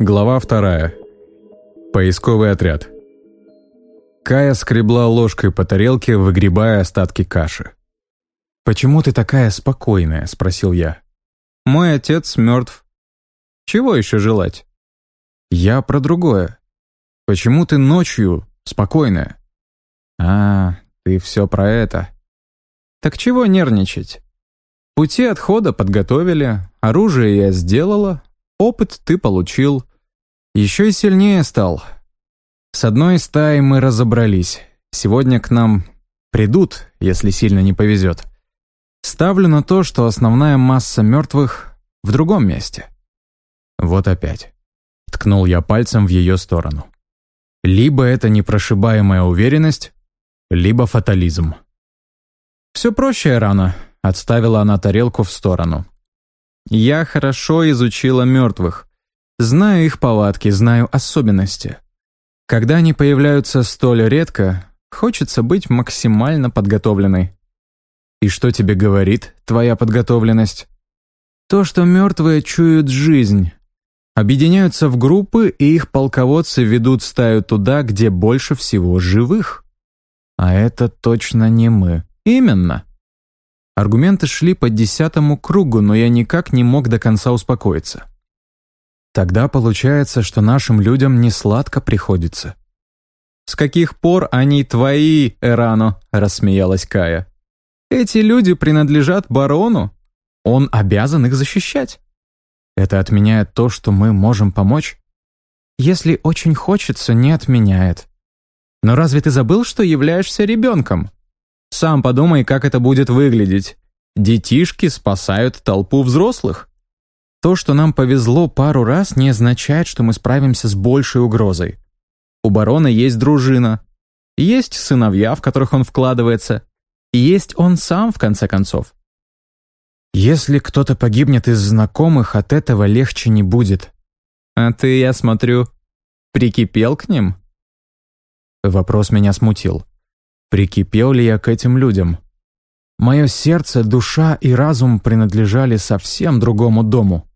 Глава вторая. Поисковый отряд. Кая скребла ложкой по тарелке, выгребая остатки каши. «Почему ты такая спокойная?» — спросил я. «Мой отец мертв. Чего еще желать?» «Я про другое. Почему ты ночью спокойная?» «А, ты все про это». «Так чего нервничать? Пути отхода подготовили, оружие я сделала, опыт ты получил. Еще и сильнее стал. С одной стаей мы разобрались. Сегодня к нам придут, если сильно не повезет. Ставлю на то, что основная масса мертвых в другом месте. Вот опять. Ткнул я пальцем в ее сторону. Либо это непрошибаемая уверенность, либо фатализм. «Все проще, рано», — отставила она тарелку в сторону. «Я хорошо изучила мертвых. Знаю их повадки, знаю особенности. Когда они появляются столь редко, хочется быть максимально подготовленной. И что тебе говорит твоя подготовленность? То, что мертвые чуют жизнь. Объединяются в группы, и их полководцы ведут стаю туда, где больше всего живых. А это точно не мы. Именно. Аргументы шли по десятому кругу, но я никак не мог до конца успокоиться. Тогда получается, что нашим людям не сладко приходится. «С каких пор они твои, Эрано?» — рассмеялась Кая. «Эти люди принадлежат барону. Он обязан их защищать». «Это отменяет то, что мы можем помочь?» «Если очень хочется, не отменяет. Но разве ты забыл, что являешься ребенком? Сам подумай, как это будет выглядеть. Детишки спасают толпу взрослых. То, что нам повезло пару раз, не означает, что мы справимся с большей угрозой. У барона есть дружина, есть сыновья, в которых он вкладывается, и есть он сам, в конце концов. Если кто-то погибнет из знакомых, от этого легче не будет. А ты, я смотрю, прикипел к ним? Вопрос меня смутил. Прикипел ли я к этим людям? Мое сердце, душа и разум принадлежали совсем другому дому.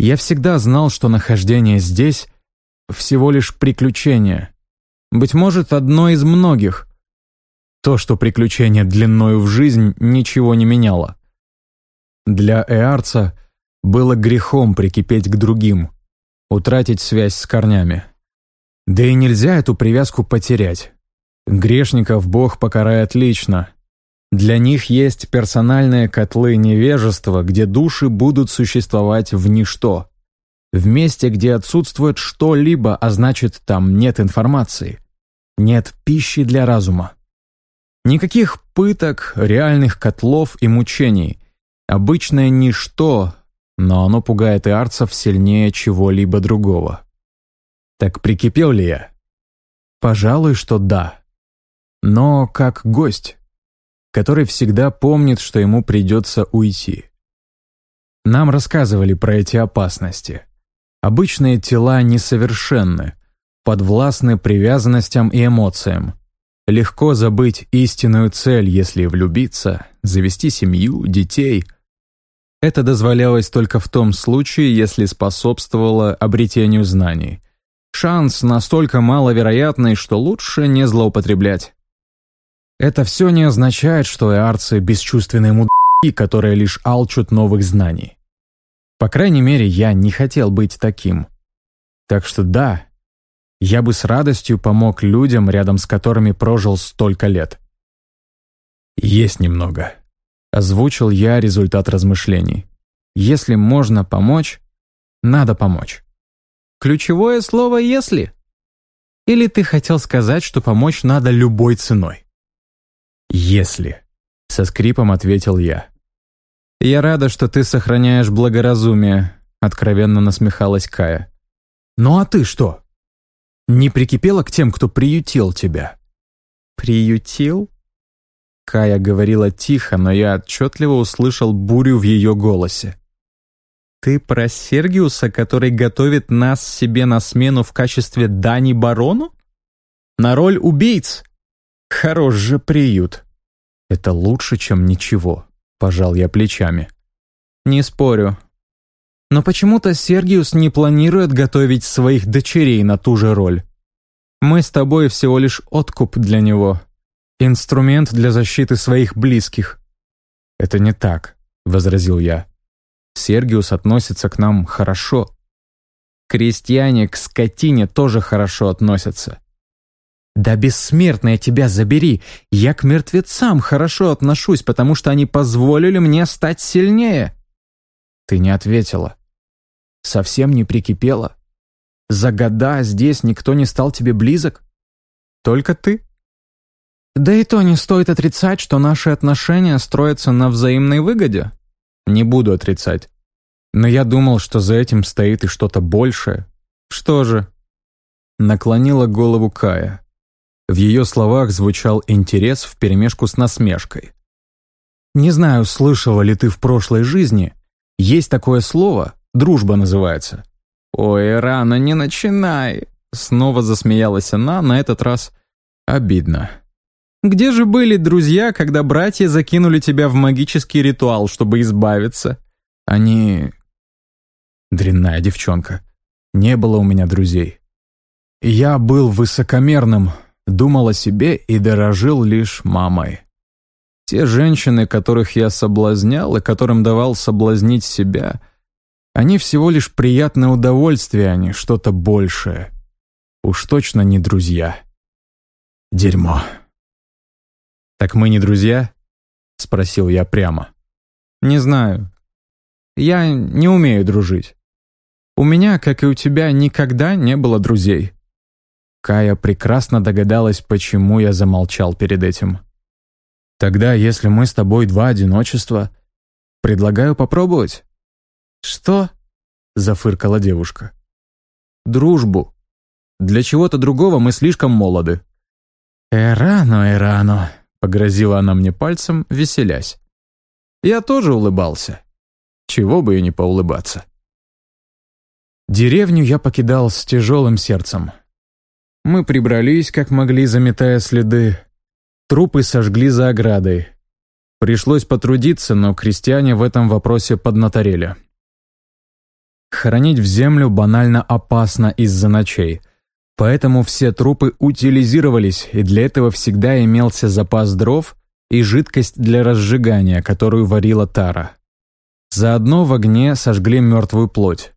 Я всегда знал, что нахождение здесь — всего лишь приключение. Быть может, одно из многих. То, что приключение длиною в жизнь, ничего не меняло. Для Эарца было грехом прикипеть к другим, утратить связь с корнями. Да и нельзя эту привязку потерять. Грешников Бог покарает лично, для них есть персональные котлы невежества, где души будут существовать в ничто. В месте, где отсутствует что-либо, а значит, там нет информации. Нет пищи для разума. Никаких пыток, реальных котлов и мучений. Обычное ничто, но оно пугает и арцев сильнее чего-либо другого. Так прикипел ли я? Пожалуй, что да. Но как гость который всегда помнит, что ему придется уйти. Нам рассказывали про эти опасности. Обычные тела несовершенны, подвластны привязанностям и эмоциям. Легко забыть истинную цель, если влюбиться, завести семью, детей. Это дозволялось только в том случае, если способствовало обретению знаний. Шанс настолько маловероятный, что лучше не злоупотреблять. Это все не означает, что эарцы — бесчувственные мудаки, которые лишь алчут новых знаний. По крайней мере, я не хотел быть таким. Так что да, я бы с радостью помог людям, рядом с которыми прожил столько лет. «Есть немного», — озвучил я результат размышлений. «Если можно помочь, надо помочь». Ключевое слово «если». Или ты хотел сказать, что помочь надо любой ценой? «Если», — со скрипом ответил я. «Я рада, что ты сохраняешь благоразумие», — откровенно насмехалась Кая. «Ну а ты что? Не прикипела к тем, кто приютил тебя?» «Приютил?» Кая говорила тихо, но я отчетливо услышал бурю в ее голосе. «Ты про Сергиуса, который готовит нас себе на смену в качестве дани барону? На роль убийц?» Хорош же приют. Это лучше, чем ничего, пожал я плечами. Не спорю. Но почему-то Сергиус не планирует готовить своих дочерей на ту же роль. Мы с тобой всего лишь откуп для него, инструмент для защиты своих близких». «Это не так», — возразил я. «Сергиус относится к нам хорошо. Крестьяне к скотине тоже хорошо относятся. «Да бессмертная тебя забери! Я к мертвецам хорошо отношусь, потому что они позволили мне стать сильнее!» Ты не ответила. Совсем не прикипела. За года здесь никто не стал тебе близок? Только ты? Да и то не стоит отрицать, что наши отношения строятся на взаимной выгоде. Не буду отрицать. Но я думал, что за этим стоит и что-то большее. Что же? Наклонила голову Кая. В ее словах звучал интерес вперемешку с насмешкой. «Не знаю, слышала ли ты в прошлой жизни. Есть такое слово, дружба называется». «Ой, рано, не начинай!» Снова засмеялась она, на этот раз обидно. «Где же были друзья, когда братья закинули тебя в магический ритуал, чтобы избавиться?» «Они...» Дрянная девчонка. Не было у меня друзей. Я был высокомерным, думал о себе и дорожил лишь мамой. Те женщины, которых я соблазнял и которым давал соблазнить себя, они всего лишь приятное удовольствие, а не что-то большее. Уж точно не друзья. Дерьмо. «Так мы не друзья?» — спросил я прямо. «Не знаю. Я не умею дружить. У меня, как и у тебя, никогда не было друзей. Кая прекрасно догадалась, почему я замолчал перед этим. «Тогда, если мы с тобой два одиночества, предлагаю попробовать». «Что?» — зафыркала девушка. «Дружбу. Для чего-то другого мы слишком молоды». «Эрано, Эрано», — погрозила она мне пальцем, веселясь. Я тоже улыбался. Чего бы и не поулыбаться. Деревню я покидал с тяжелым сердцем. Мы прибрались, как могли, заметая следы. Трупы сожгли за оградой. Пришлось потрудиться, но крестьяне в этом вопросе поднаторели. Хоронить в землю банально опасно из-за ночей. Поэтому все трупы утилизировались, и для этого всегда имелся запас дров и жидкость для разжигания, которую варила Тара. Заодно в огне сожгли мертвую плоть.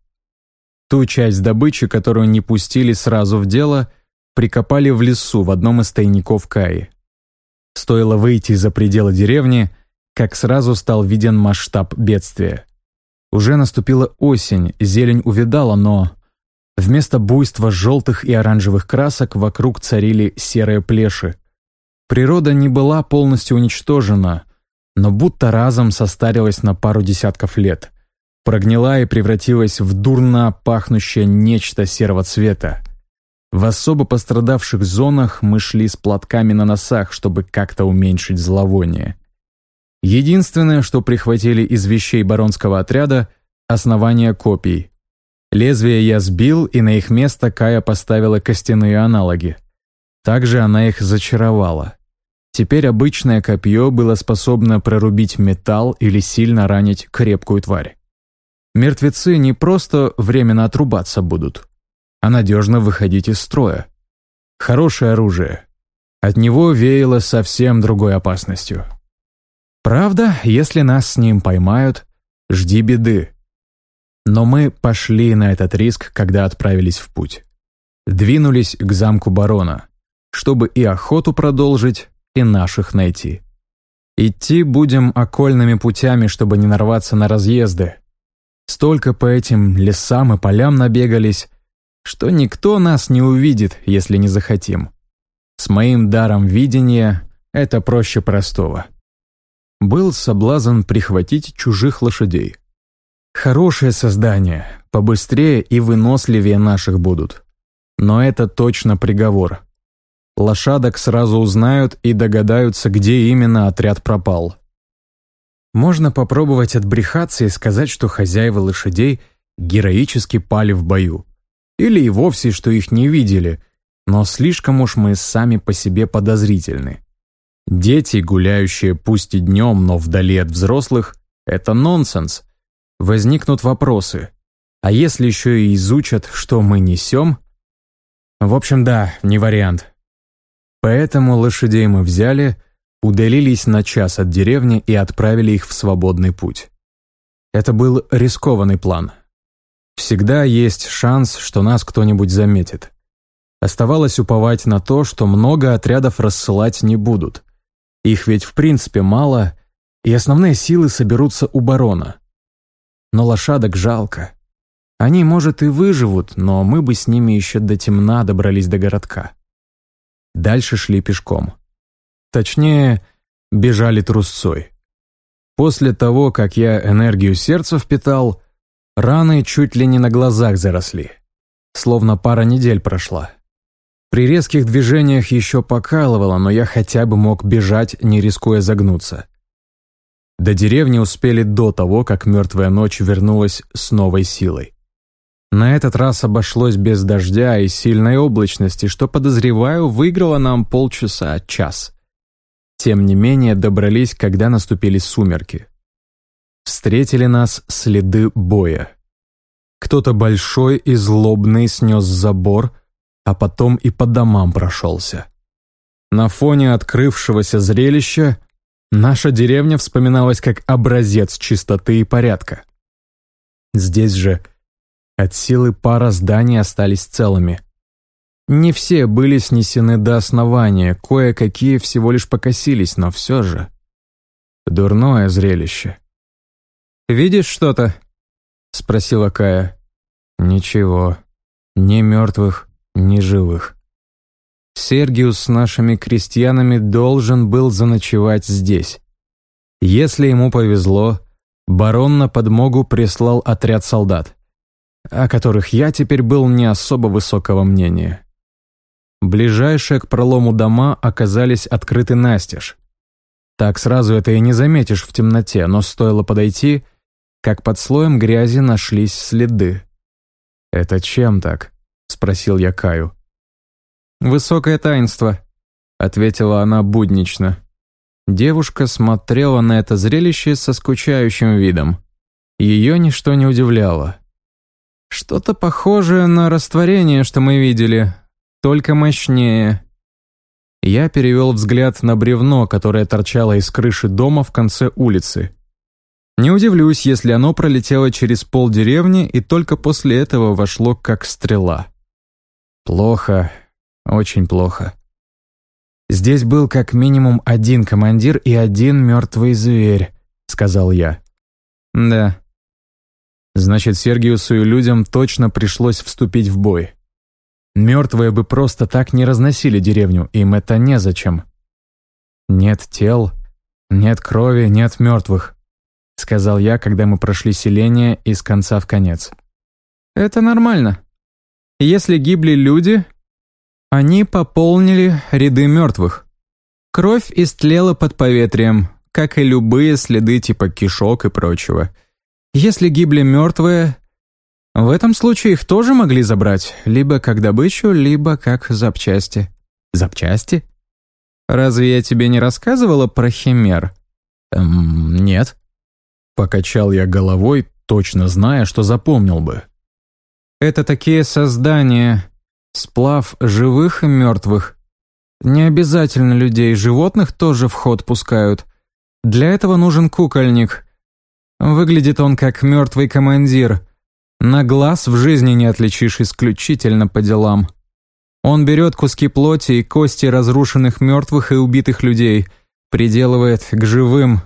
Ту часть добычи, которую не пустили сразу в дело – прикопали в лесу в одном из тайников Каи. Стоило выйти за пределы деревни, как сразу стал виден масштаб бедствия. Уже наступила осень, зелень увидала, но... Вместо буйства желтых и оранжевых красок вокруг царили серые плеши. Природа не была полностью уничтожена, но будто разом состарилась на пару десятков лет. Прогнила и превратилась в дурно пахнущее нечто серого цвета. В особо пострадавших зонах мы шли с платками на носах, чтобы как-то уменьшить зловоние. Единственное, что прихватили из вещей баронского отряда — основание копий. Лезвия я сбил, и на их место Кая поставила костяные аналоги. Также она их зачаровала. Теперь обычное копье было способно прорубить металл или сильно ранить крепкую тварь. Мертвецы не просто временно отрубаться будут, а надежно выходить из строя. Хорошее оружие. От него веяло совсем другой опасностью. Правда, если нас с ним поймают, жди беды. Но мы пошли на этот риск, когда отправились в путь. Двинулись к замку барона, чтобы и охоту продолжить, и наших найти. Идти будем окольными путями, чтобы не нарваться на разъезды. Столько по этим лесам и полям набегались, что никто нас не увидит, если не захотим. С моим даром видения это проще простого. Был соблазн прихватить чужих лошадей. Хорошее создание, побыстрее и выносливее наших будут. Но это точно приговор. Лошадок сразу узнают и догадаются, где именно отряд пропал. Можно попробовать отбрехаться и сказать, что хозяева лошадей героически пали в бою. Или и вовсе, что их не видели, но слишком уж мы сами по себе подозрительны. Дети, гуляющие пусть и днем, но вдали от взрослых, это нонсенс. Возникнут вопросы. А если еще и изучат, что мы несем? В общем, да, не вариант. Поэтому лошадей мы взяли, удалились на час от деревни и отправили их в свободный путь. Это был рискованный план. Всегда есть шанс, что нас кто-нибудь заметит. Оставалось уповать на то, что много отрядов рассылать не будут. Их ведь в принципе мало, и основные силы соберутся у барона. Но лошадок жалко. Они, может, и выживут, но мы бы с ними еще до темна добрались до городка. Дальше шли пешком. Точнее, бежали трусцой. После того, как я энергию сердца впитал, раны чуть ли не на глазах заросли. Словно пара недель прошла. При резких движениях еще покалывало, но я хотя бы мог бежать, не рискуя загнуться. До деревни успели до того, как мертвая ночь вернулась с новой силой. На этот раз обошлось без дождя и сильной облачности, что, подозреваю, выиграло нам полчаса-час. Тем не менее, добрались, когда наступили сумерки. Встретили нас следы боя. Кто-то большой и злобный снес забор — а потом и по домам прошелся. На фоне открывшегося зрелища наша деревня вспоминалась как образец чистоты и порядка. Здесь же от силы пара зданий остались целыми. Не все были снесены до основания, кое-какие всего лишь покосились, но все же. Дурное зрелище. «Видишь что-то?» — спросила Кая. «Ничего. Ни мертвых, ни живых. Сергиус с нашими крестьянами должен был заночевать здесь. Если ему повезло, барон на подмогу прислал отряд солдат, о которых я теперь был не особо высокого мнения. Ближайшие к пролому дома оказались открыты настежь. Так сразу это и не заметишь в темноте, но стоило подойти, как под слоем грязи нашлись следы. Это чем так? — спросил я Каю. «Высокое таинство», — ответила она буднично. Девушка смотрела на это зрелище со скучающим видом. Ее ничто не удивляло. «Что-то похожее на растворение, что мы видели, только мощнее». Я перевел взгляд на бревно, которое торчало из крыши дома в конце улицы. Не удивлюсь, если оно пролетело через пол деревни и только после этого вошло как стрела. Плохо, очень плохо. Здесь был как минимум один командир и один мертвый зверь, сказал я. Да. Значит, Сергиусу и людям точно пришлось вступить в бой. Мертвые бы просто так не разносили деревню, им это незачем. Нет тел, нет крови, нет мертвых, сказал я, когда мы прошли селение из конца в конец. Это нормально. Если гибли люди, они пополнили ряды мертвых. Кровь истлела под поветрием, как и любые следы типа кишок и прочего. Если гибли мертвые, в этом случае их тоже могли забрать, либо как добычу, либо как запчасти. Запчасти? Разве я тебе не рассказывала про химер? Эм, нет. Покачал я головой, точно зная, что запомнил бы. Это такие создания, сплав живых и мертвых. Не обязательно людей, животных тоже в ход пускают. Для этого нужен кукольник. Выглядит он как мертвый командир. На глаз в жизни не отличишь исключительно по делам. Он берет куски плоти и кости разрушенных мертвых и убитых людей, приделывает к живым,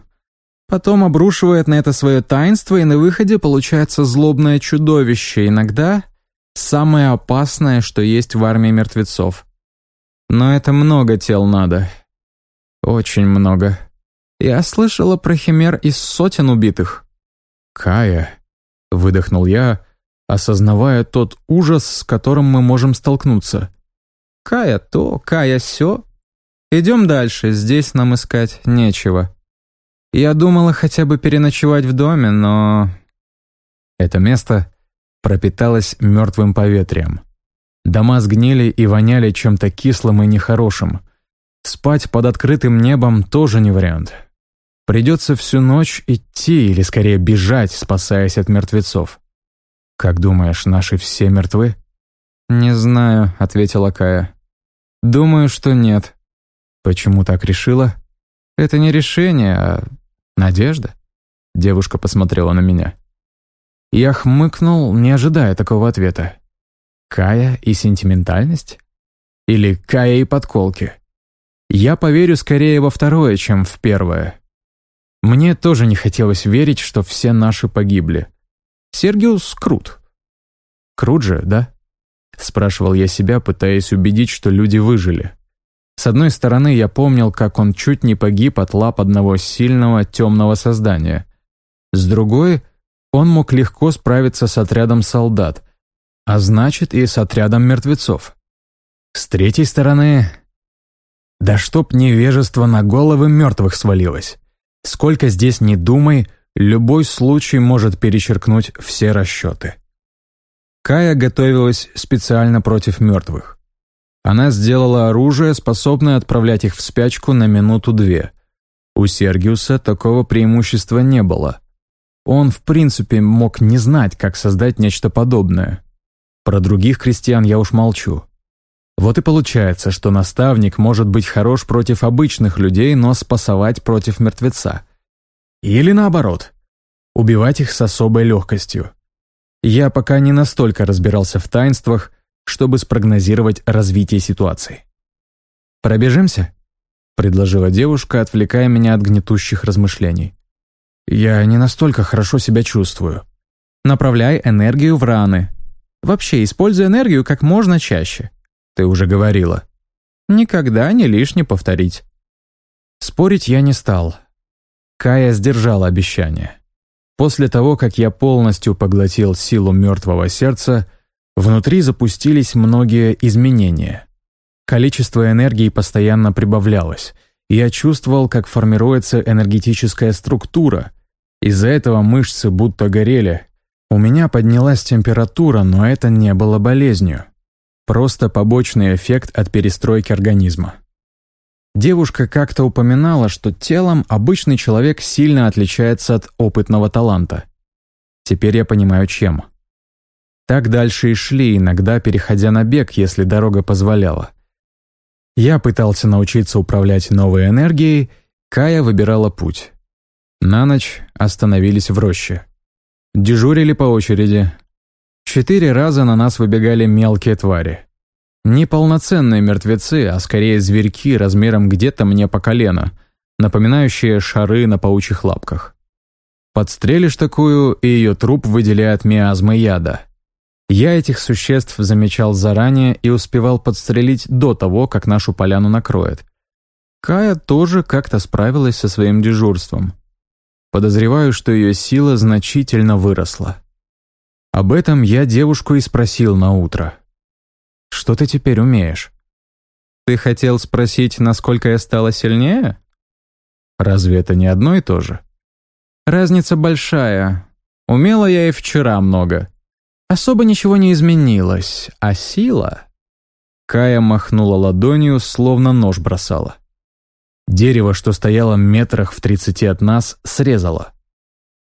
Потом обрушивает на это свое таинство, и на выходе получается злобное чудовище, иногда самое опасное, что есть в армии мертвецов. Но это много тел надо. Очень много. Я слышала про химер из сотен убитых. «Кая», — выдохнул я, осознавая тот ужас, с которым мы можем столкнуться. «Кая то, Кая сё. Идем дальше, здесь нам искать нечего». Я думала хотя бы переночевать в доме, но... Это место пропиталось мертвым поветрием. Дома сгнили и воняли чем-то кислым и нехорошим. Спать под открытым небом тоже не вариант. Придется всю ночь идти или скорее бежать, спасаясь от мертвецов. «Как думаешь, наши все мертвы?» «Не знаю», — ответила Кая. «Думаю, что нет». «Почему так решила?» «Это не решение, а надежда». Девушка посмотрела на меня. Я хмыкнул, не ожидая такого ответа. Кая и сентиментальность? Или Кая и подколки? Я поверю скорее во второе, чем в первое. Мне тоже не хотелось верить, что все наши погибли. Сергиус крут. Крут же, да? Спрашивал я себя, пытаясь убедить, что люди выжили. С одной стороны, я помнил, как он чуть не погиб от лап одного сильного темного создания. С другой, он мог легко справиться с отрядом солдат, а значит и с отрядом мертвецов. С третьей стороны... Да чтоб невежество на головы мертвых свалилось. Сколько здесь не думай, любой случай может перечеркнуть все расчеты. Кая готовилась специально против мертвых. Она сделала оружие, способное отправлять их в спячку на минуту-две. У Сергиуса такого преимущества не было. Он, в принципе, мог не знать, как создать нечто подобное. Про других крестьян я уж молчу. Вот и получается, что наставник может быть хорош против обычных людей, но спасовать против мертвеца. Или наоборот, убивать их с особой легкостью. Я пока не настолько разбирался в таинствах, чтобы спрогнозировать развитие ситуации. «Пробежимся?» — предложила девушка, отвлекая меня от гнетущих размышлений. «Я не настолько хорошо себя чувствую. Направляй энергию в раны. Вообще, используй энергию как можно чаще. Ты уже говорила. Никогда не лишне повторить. Спорить я не стал. Кая сдержала обещание. После того, как я полностью поглотил силу мертвого сердца, внутри запустились многие изменения. Количество энергии постоянно прибавлялось. Я чувствовал, как формируется энергетическая структура. Из-за этого мышцы будто горели. У меня поднялась температура, но это не было болезнью. Просто побочный эффект от перестройки организма. Девушка как-то упоминала, что телом обычный человек сильно отличается от опытного таланта. Теперь я понимаю, чем. Так дальше и шли, иногда переходя на бег, если дорога позволяла. Я пытался научиться управлять новой энергией, Кая выбирала путь. На ночь остановились в роще. Дежурили по очереди, Четыре раза на нас выбегали мелкие твари. Не полноценные мертвецы, а скорее зверьки размером где-то мне по колено, напоминающие шары на паучьих лапках. Подстрелишь такую, и ее труп выделяет миазмы яда. Я этих существ замечал заранее и успевал подстрелить до того, как нашу поляну накроет. Кая тоже как-то справилась со своим дежурством. Подозреваю, что ее сила значительно выросла. Об этом я девушку и спросил на утро. «Что ты теперь умеешь?» «Ты хотел спросить, насколько я стала сильнее?» «Разве это не одно и то же?» «Разница большая. Умела я и вчера много. Особо ничего не изменилось, а сила...» Кая махнула ладонью, словно нож бросала. Дерево, что стояло метрах в тридцати от нас, срезало.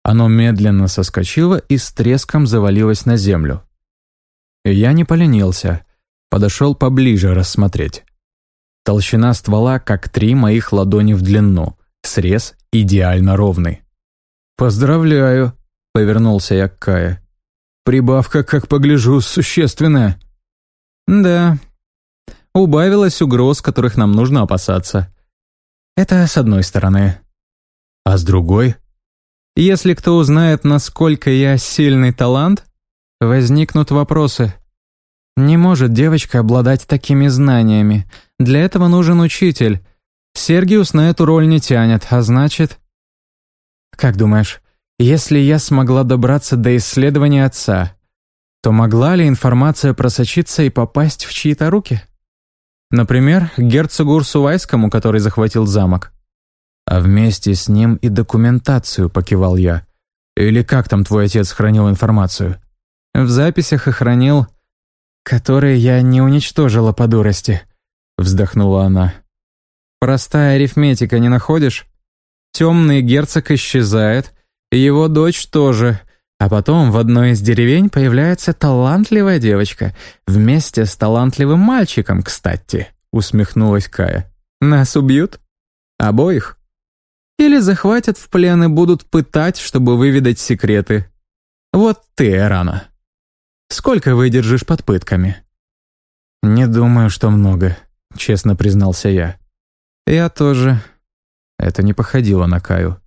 Оно медленно соскочило и с треском завалилось на землю. Я не поленился, подошел поближе рассмотреть. Толщина ствола, как три моих ладони в длину, срез идеально ровный. «Поздравляю», — повернулся я к Кае. «Прибавка, как погляжу, существенная». «Да, убавилось угроз, которых нам нужно опасаться. Это с одной стороны. А с другой — если кто узнает, насколько я сильный талант, возникнут вопросы. Не может девочка обладать такими знаниями. Для этого нужен учитель. Сергиус на эту роль не тянет, а значит... Как думаешь, если я смогла добраться до исследования отца, то могла ли информация просочиться и попасть в чьи-то руки? Например, герцогу Урсувайскому, который захватил замок. А вместе с ним и документацию покивал я. Или как там твой отец хранил информацию? В записях и хранил, которые я не уничтожила по дурости, вздохнула она. Простая арифметика, не находишь? Темный герцог исчезает, его дочь тоже. А потом в одной из деревень появляется талантливая девочка. Вместе с талантливым мальчиком, кстати», — усмехнулась Кая. «Нас убьют? Обоих? Или захватят в плен и будут пытать, чтобы выведать секреты? Вот ты, Эрана. Сколько выдержишь под пытками?» «Не думаю, что много», — честно признался я. «Я тоже». Это не походило на Каю.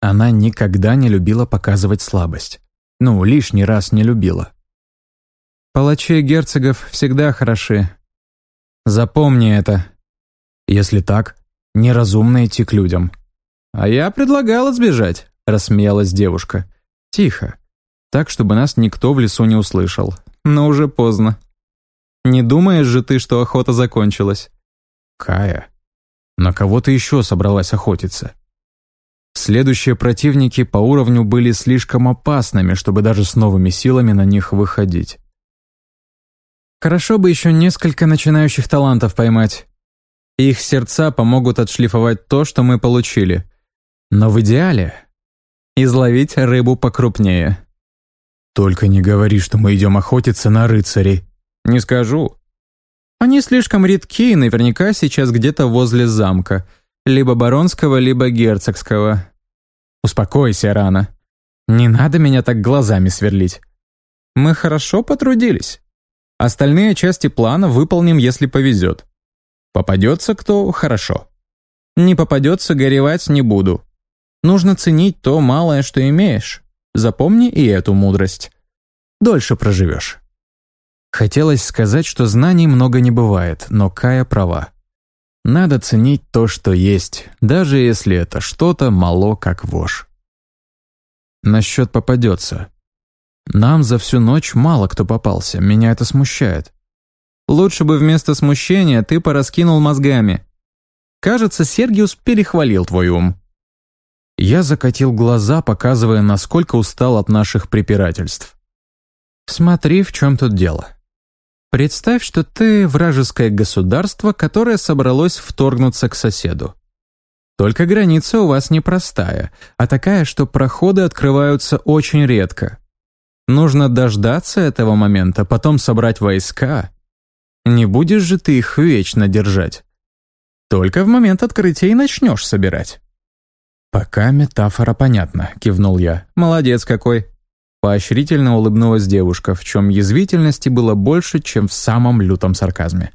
Она никогда не любила показывать слабость. Ну, лишний раз не любила. Палачи герцогов всегда хороши. Запомни это. Если так, неразумно идти к людям. А я предлагала сбежать, рассмеялась девушка. Тихо. Так, чтобы нас никто в лесу не услышал. Но уже поздно. Не думаешь же ты, что охота закончилась? Кая, на кого ты еще собралась охотиться? Следующие противники по уровню были слишком опасными, чтобы даже с новыми силами на них выходить. Хорошо бы еще несколько начинающих талантов поймать. Их сердца помогут отшлифовать то, что мы получили. Но в идеале изловить рыбу покрупнее. Только не говори, что мы идем охотиться на рыцарей. Не скажу. Они слишком редки и наверняка сейчас где-то возле замка — либо баронского, либо герцогского. Успокойся, Рана. Не надо меня так глазами сверлить. Мы хорошо потрудились. Остальные части плана выполним, если повезет. Попадется кто – хорошо. Не попадется – горевать не буду. Нужно ценить то малое, что имеешь. Запомни и эту мудрость. Дольше проживешь. Хотелось сказать, что знаний много не бывает, но Кая права. Надо ценить то, что есть, даже если это что-то мало как вошь. Насчет попадется. Нам за всю ночь мало кто попался, меня это смущает. Лучше бы вместо смущения ты пораскинул мозгами. Кажется, Сергиус перехвалил твой ум. Я закатил глаза, показывая, насколько устал от наших препирательств. Смотри, в чем тут дело. Представь, что ты вражеское государство, которое собралось вторгнуться к соседу. Только граница у вас непростая, а такая, что проходы открываются очень редко. Нужно дождаться этого момента, потом собрать войска. Не будешь же ты их вечно держать. Только в момент открытия и начнешь собирать. «Пока метафора понятна», — кивнул я. «Молодец какой. Поощрительно улыбнулась девушка, в чем язвительности было больше, чем в самом лютом сарказме.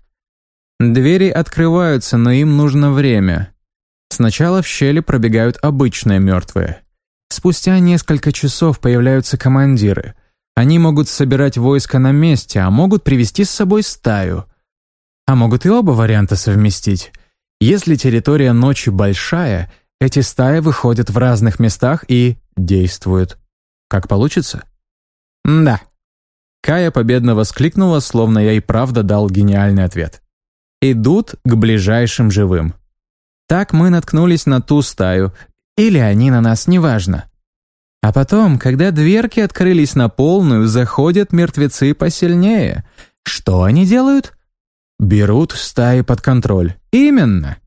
Двери открываются, но им нужно время. Сначала в щели пробегают обычные мертвые. Спустя несколько часов появляются командиры. Они могут собирать войско на месте, а могут привести с собой стаю. А могут и оба варианта совместить. Если территория ночи большая, эти стаи выходят в разных местах и действуют. Как получится? Да. Кая победно воскликнула, словно я и правда дал гениальный ответ. Идут к ближайшим живым. Так мы наткнулись на ту стаю. Или они на нас, неважно. А потом, когда дверки открылись на полную, заходят мертвецы посильнее. Что они делают? Берут стаи под контроль. Именно.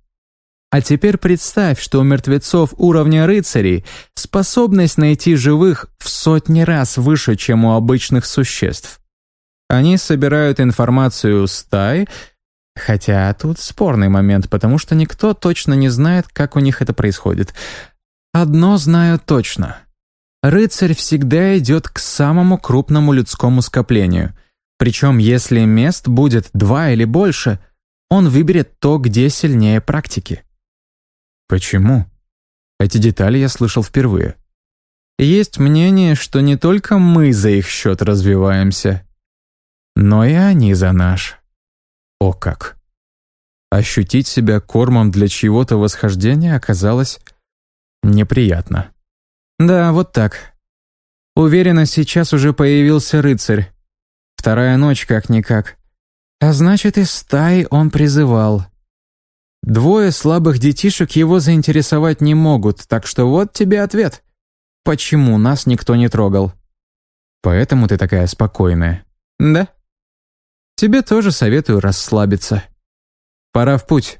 А теперь представь, что у мертвецов уровня рыцарей способность найти живых в сотни раз выше, чем у обычных существ. Они собирают информацию стай, хотя тут спорный момент, потому что никто точно не знает, как у них это происходит. Одно знаю точно. Рыцарь всегда идет к самому крупному людскому скоплению. Причем, если мест будет два или больше, он выберет то, где сильнее практики. Почему? Эти детали я слышал впервые. Есть мнение, что не только мы за их счет развиваемся, но и они за наш. О как! Ощутить себя кормом для чьего-то восхождения оказалось неприятно. Да, вот так. Уверена, сейчас уже появился рыцарь. Вторая ночь как-никак. А значит, из стаи он призывал. Двое слабых детишек его заинтересовать не могут, так что вот тебе ответ. Почему нас никто не трогал? Поэтому ты такая спокойная. Да. Тебе тоже советую расслабиться. Пора в путь.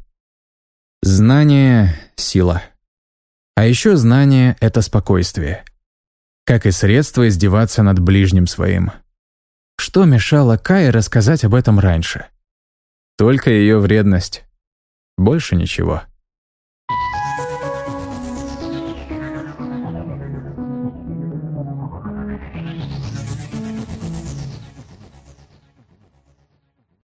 Знание — сила. А еще знание — это спокойствие. как и средство издеваться над ближним своим. Что мешало Кае рассказать об этом раньше? Только ее вредность. Больше ничего.